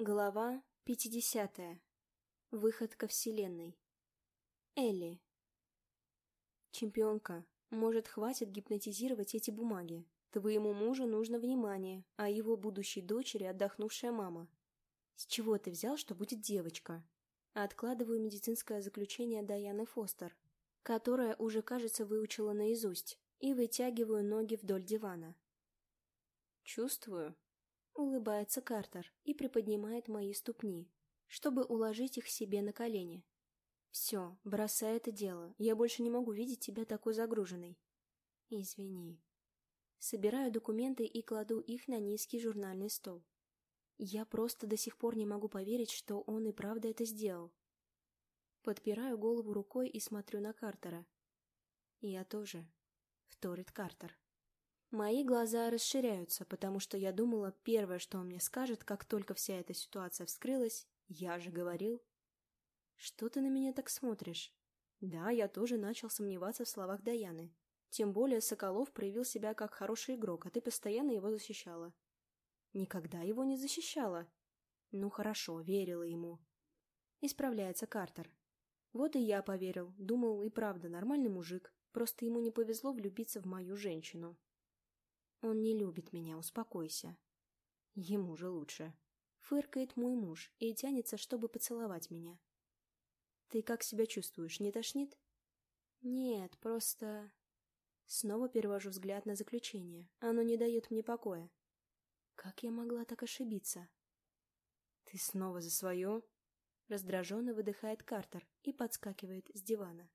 Глава 50. Выход ко Вселенной. Элли. Чемпионка, может, хватит гипнотизировать эти бумаги? Твоему мужу нужно внимание, а его будущей дочери отдохнувшая мама. С чего ты взял, что будет девочка? Откладываю медицинское заключение Даяны Фостер, которая уже, кажется, выучила наизусть, и вытягиваю ноги вдоль дивана. Чувствую, Улыбается Картер и приподнимает мои ступни, чтобы уложить их себе на колени. «Все, бросай это дело. Я больше не могу видеть тебя такой загруженной». «Извини». Собираю документы и кладу их на низкий журнальный стол. Я просто до сих пор не могу поверить, что он и правда это сделал. Подпираю голову рукой и смотрю на Картера. «Я тоже», — вторит Картер. Мои глаза расширяются, потому что я думала, первое, что он мне скажет, как только вся эта ситуация вскрылась, я же говорил. Что ты на меня так смотришь? Да, я тоже начал сомневаться в словах Даяны. Тем более Соколов проявил себя как хороший игрок, а ты постоянно его защищала. Никогда его не защищала. Ну хорошо, верила ему. Исправляется Картер. Вот и я поверил, думал и правда нормальный мужик, просто ему не повезло влюбиться в мою женщину. Он не любит меня, успокойся. Ему же лучше. Фыркает мой муж и тянется, чтобы поцеловать меня. Ты как себя чувствуешь, не тошнит? Нет, просто... Снова перевожу взгляд на заключение. Оно не дает мне покоя. Как я могла так ошибиться? Ты снова за свое? Раздраженно выдыхает Картер и подскакивает с дивана.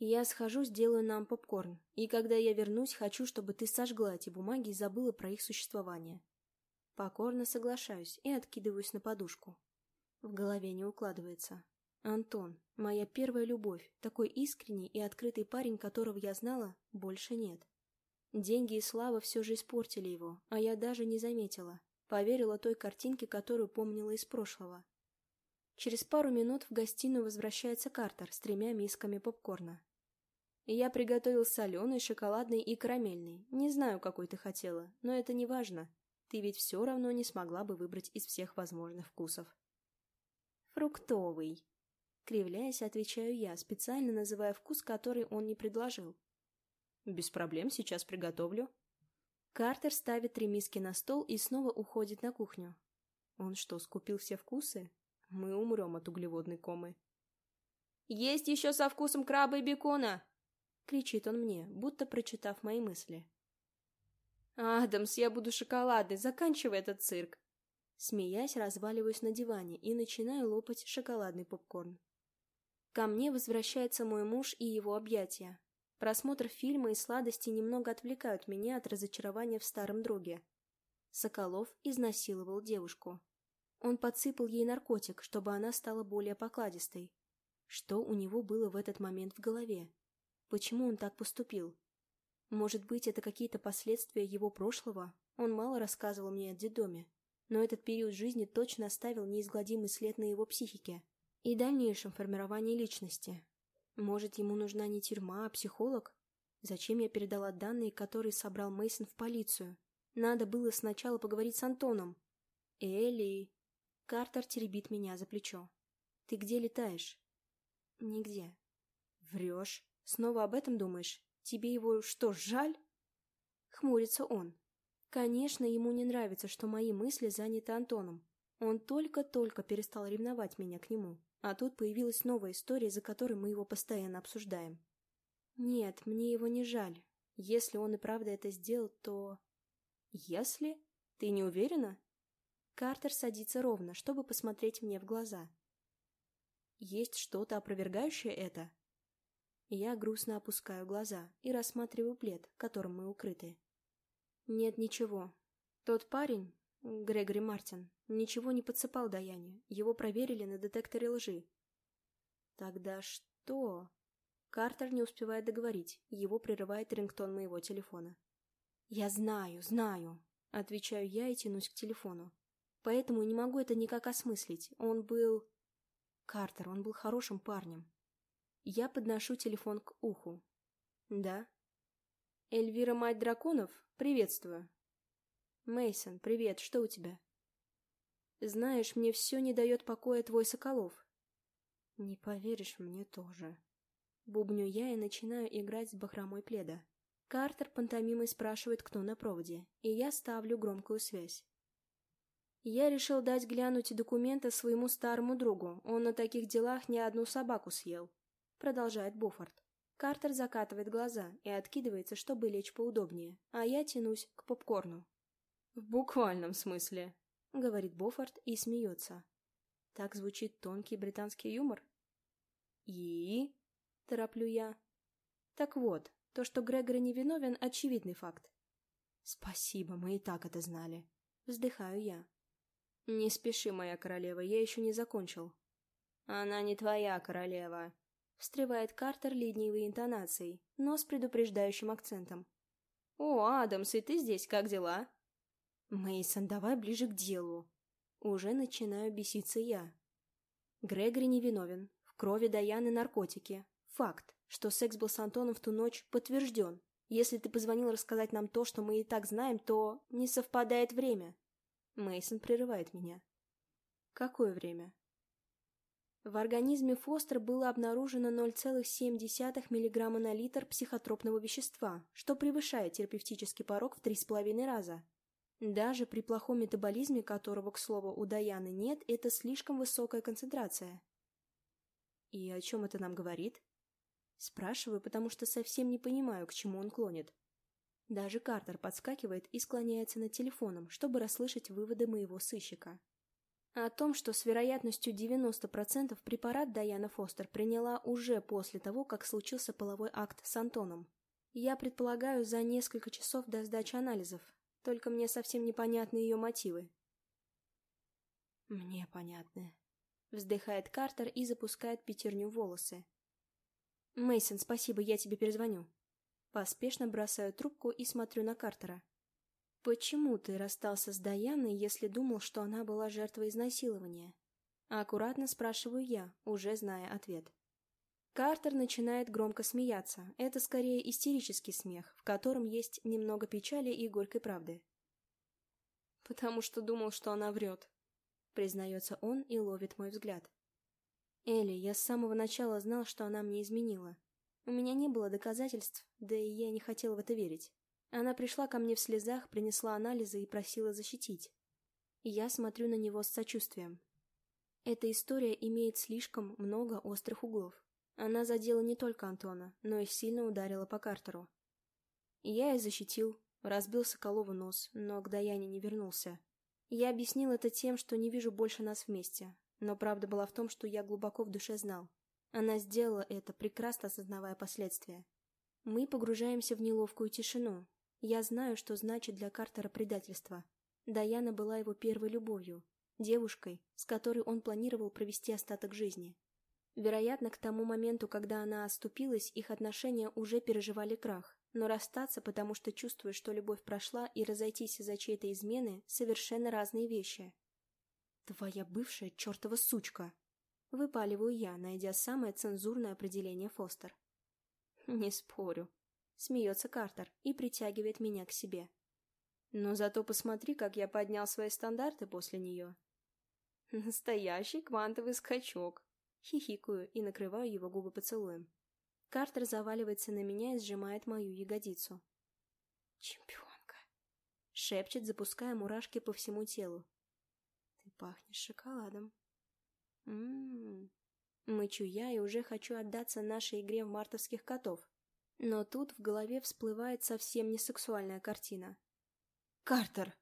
Я схожу, сделаю нам попкорн, и когда я вернусь, хочу, чтобы ты сожгла эти бумаги и забыла про их существование. Покорно соглашаюсь и откидываюсь на подушку. В голове не укладывается. Антон, моя первая любовь, такой искренний и открытый парень, которого я знала, больше нет. Деньги и слава все же испортили его, а я даже не заметила. Поверила той картинке, которую помнила из прошлого. Через пару минут в гостиную возвращается Картер с тремя мисками попкорна. Я приготовил соленый, шоколадный и карамельный. Не знаю, какой ты хотела, но это не важно. Ты ведь все равно не смогла бы выбрать из всех возможных вкусов. Фруктовый. Кривляясь, отвечаю я, специально называя вкус, который он не предложил. Без проблем, сейчас приготовлю. Картер ставит три миски на стол и снова уходит на кухню. Он что, скупил все вкусы? Мы умрем от углеводной комы. «Есть еще со вкусом краба и бекона!» Кричит он мне, будто прочитав мои мысли. «Адамс, я буду шоколадный, заканчивай этот цирк!» Смеясь, разваливаюсь на диване и начинаю лопать шоколадный попкорн. Ко мне возвращается мой муж и его объятия. Просмотр фильма и сладости немного отвлекают меня от разочарования в старом друге. Соколов изнасиловал девушку. Он подсыпал ей наркотик, чтобы она стала более покладистой. Что у него было в этот момент в голове? Почему он так поступил? Может быть, это какие-то последствия его прошлого? Он мало рассказывал мне о детдоме, но этот период жизни точно оставил неизгладимый след на его психике и дальнейшем формировании личности. Может, ему нужна не тюрьма, а психолог? Зачем я передала данные, которые собрал Мейсон в полицию? Надо было сначала поговорить с Антоном. Элли. Картер теребит меня за плечо. Ты где летаешь? Нигде. Врешь. Снова об этом думаешь? Тебе его что, жаль?» Хмурится он. Конечно, ему не нравится, что мои мысли заняты Антоном. Он только-только перестал ревновать меня к нему. А тут появилась новая история, за которой мы его постоянно обсуждаем. Нет, мне его не жаль. Если он и правда это сделал, то... Если? Ты не уверена? Картер садится ровно, чтобы посмотреть мне в глаза. Есть что-то опровергающее это? Я грустно опускаю глаза и рассматриваю плед, которым мы укрыты. Нет ничего. Тот парень, Грегори Мартин, ничего не подсыпал Даяне. Его проверили на детекторе лжи. Тогда что? Картер не успевает договорить. Его прерывает рингтон моего телефона. «Я знаю, знаю», — отвечаю я и тянусь к телефону. «Поэтому не могу это никак осмыслить. Он был...» «Картер, он был хорошим парнем. Я подношу телефон к уху. Да. Эльвира, мать драконов, приветствую. Мейсон, привет, что у тебя? Знаешь, мне все не дает покоя твой Соколов. Не поверишь, мне тоже. Бубню я и начинаю играть с бахромой пледа. Картер пантомимой спрашивает, кто на проводе, и я ставлю громкую связь. Я решил дать глянуть документы своему старому другу. Он на таких делах не одну собаку съел. Продолжает Буфорд. Картер закатывает глаза и откидывается, чтобы лечь поудобнее, а я тянусь к попкорну. «В буквальном смысле», — говорит Боффорд и смеется. Так звучит тонкий британский юмор. «И?» — тороплю я. «Так вот, то, что Грегори невиновен, очевидный факт». «Спасибо, мы и так это знали», — вздыхаю я. «Не спеши, моя королева, я еще не закончил». «Она не твоя королева», — встревает Картер ледневой интонацией, но с предупреждающим акцентом. «О, Адамс, и ты здесь, как дела?» Мейсон, давай ближе к делу. Уже начинаю беситься я. Грегори невиновен. В крови Даяны наркотики. Факт, что секс был с Антоном в ту ночь, подтвержден. Если ты позвонил рассказать нам то, что мы и так знаем, то не совпадает время. Мейсон прерывает меня. Какое время? В организме Фостер было обнаружено 0,7 мг на литр психотропного вещества, что превышает терапевтический порог в 3,5 раза. Даже при плохом метаболизме, которого, к слову, у Даяны нет, это слишком высокая концентрация. И о чем это нам говорит? Спрашиваю, потому что совсем не понимаю, к чему он клонит. Даже Картер подскакивает и склоняется над телефоном, чтобы расслышать выводы моего сыщика. О том, что с вероятностью 90% препарат Даяна Фостер приняла уже после того, как случился половой акт с Антоном. Я предполагаю, за несколько часов до сдачи анализов, только мне совсем непонятны ее мотивы. Мне понятны. Вздыхает Картер и запускает пятерню волосы. Мейсон, спасибо, я тебе перезвоню. Поспешно бросаю трубку и смотрю на Картера. Почему ты расстался с Даяной, если думал, что она была жертвой изнасилования? Аккуратно спрашиваю я, уже зная ответ. Картер начинает громко смеяться. Это скорее истерический смех, в котором есть немного печали и горькой правды. «Потому что думал, что она врет», — признается он и ловит мой взгляд. «Элли, я с самого начала знал, что она мне изменила. У меня не было доказательств, да и я не хотел в это верить. Она пришла ко мне в слезах, принесла анализы и просила защитить. Я смотрю на него с сочувствием. Эта история имеет слишком много острых углов. Она задела не только Антона, но и сильно ударила по Картеру. Я и защитил, разбил Соколову нос, но к Даяне не вернулся. Я объяснил это тем, что не вижу больше нас вместе, но правда была в том, что я глубоко в душе знал. Она сделала это, прекрасно осознавая последствия. Мы погружаемся в неловкую тишину. Я знаю, что значит для Картера предательство. Даяна была его первой любовью, девушкой, с которой он планировал провести остаток жизни. Вероятно, к тому моменту, когда она оступилась, их отношения уже переживали крах. Но расстаться, потому что чувствуешь, что любовь прошла, и разойтись из-за чьей-то измены – совершенно разные вещи. «Твоя бывшая чертова сучка!» Выпаливаю я, найдя самое цензурное определение Фостер. «Не спорю», — смеется Картер и притягивает меня к себе. «Но зато посмотри, как я поднял свои стандарты после нее». «Настоящий квантовый скачок», Хихикаю и накрываю его губы поцелуем. Картер заваливается на меня и сжимает мою ягодицу. «Чемпионка!» — шепчет, запуская мурашки по всему телу. «Ты пахнешь шоколадом». «М-м-м...» Мычу я и уже хочу отдаться нашей игре в мартовских котов. Но тут в голове всплывает совсем не сексуальная картина. «Картер!»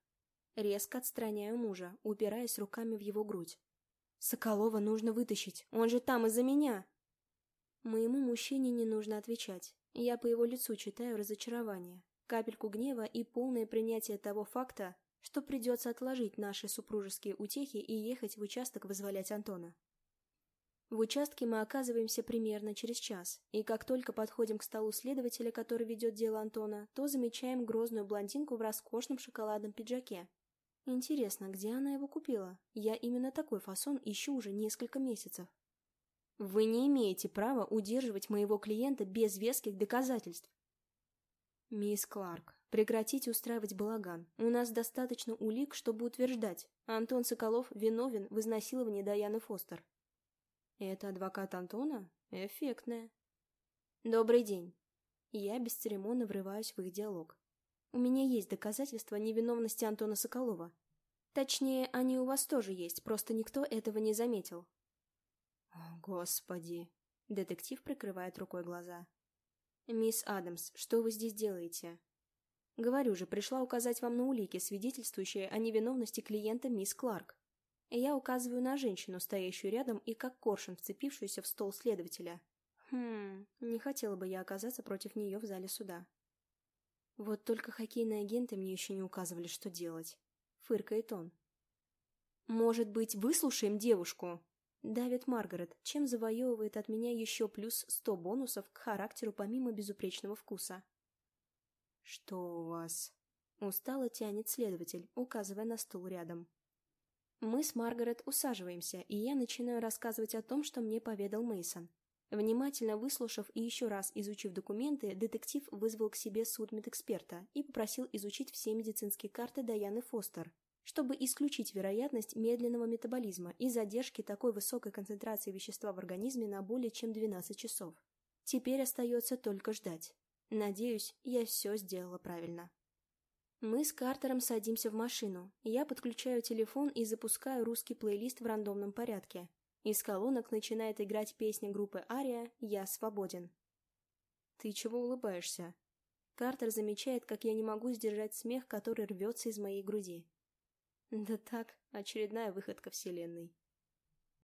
Резко отстраняю мужа, упираясь руками в его грудь. Соколова нужно вытащить, он же там из-за меня. Моему мужчине не нужно отвечать. Я по его лицу читаю разочарование, капельку гнева и полное принятие того факта, что придется отложить наши супружеские утехи и ехать в участок вызволять Антона. В участке мы оказываемся примерно через час, и как только подходим к столу следователя, который ведет дело Антона, то замечаем грозную блондинку в роскошном шоколадном пиджаке, Интересно, где она его купила? Я именно такой фасон ищу уже несколько месяцев. Вы не имеете права удерживать моего клиента без веских доказательств. Мисс Кларк, Прекратите устраивать балаган. У нас достаточно улик, чтобы утверждать, Антон Соколов виновен в изнасиловании Даяны Фостер. Это адвокат Антона? Эффектная. Добрый день. Я бесцеремонно врываюсь в их диалог. У меня есть доказательства невиновности Антона Соколова. Точнее, они у вас тоже есть, просто никто этого не заметил. О, Господи. Детектив прикрывает рукой глаза. «Мисс Адамс, что вы здесь делаете?» «Говорю же, пришла указать вам на улики, свидетельствующие о невиновности клиента мисс Кларк. Я указываю на женщину, стоящую рядом и как коршун, вцепившуюся в стол следователя. Хм, не хотела бы я оказаться против нее в зале суда. Вот только хоккейные агенты мне еще не указывали, что делать. Фыркает он. «Может быть, выслушаем девушку?» Давит Маргарет, чем завоевывает от меня еще плюс сто бонусов к характеру помимо безупречного вкуса. «Что у вас?» Устало тянет следователь, указывая на стул рядом. Мы с Маргарет усаживаемся, и я начинаю рассказывать о том, что мне поведал Мейсон. Внимательно выслушав и еще раз изучив документы, детектив вызвал к себе судмедэксперта и попросил изучить все медицинские карты Даяны Фостер, чтобы исключить вероятность медленного метаболизма и задержки такой высокой концентрации вещества в организме на более чем 12 часов. Теперь остается только ждать. Надеюсь, я все сделала правильно. Мы с Картером садимся в машину. Я подключаю телефон и запускаю русский плейлист в рандомном порядке. Из колонок начинает играть песня группы Ария «Я свободен». «Ты чего улыбаешься?» Картер замечает, как я не могу сдержать смех, который рвется из моей груди. Да так, очередная выходка вселенной.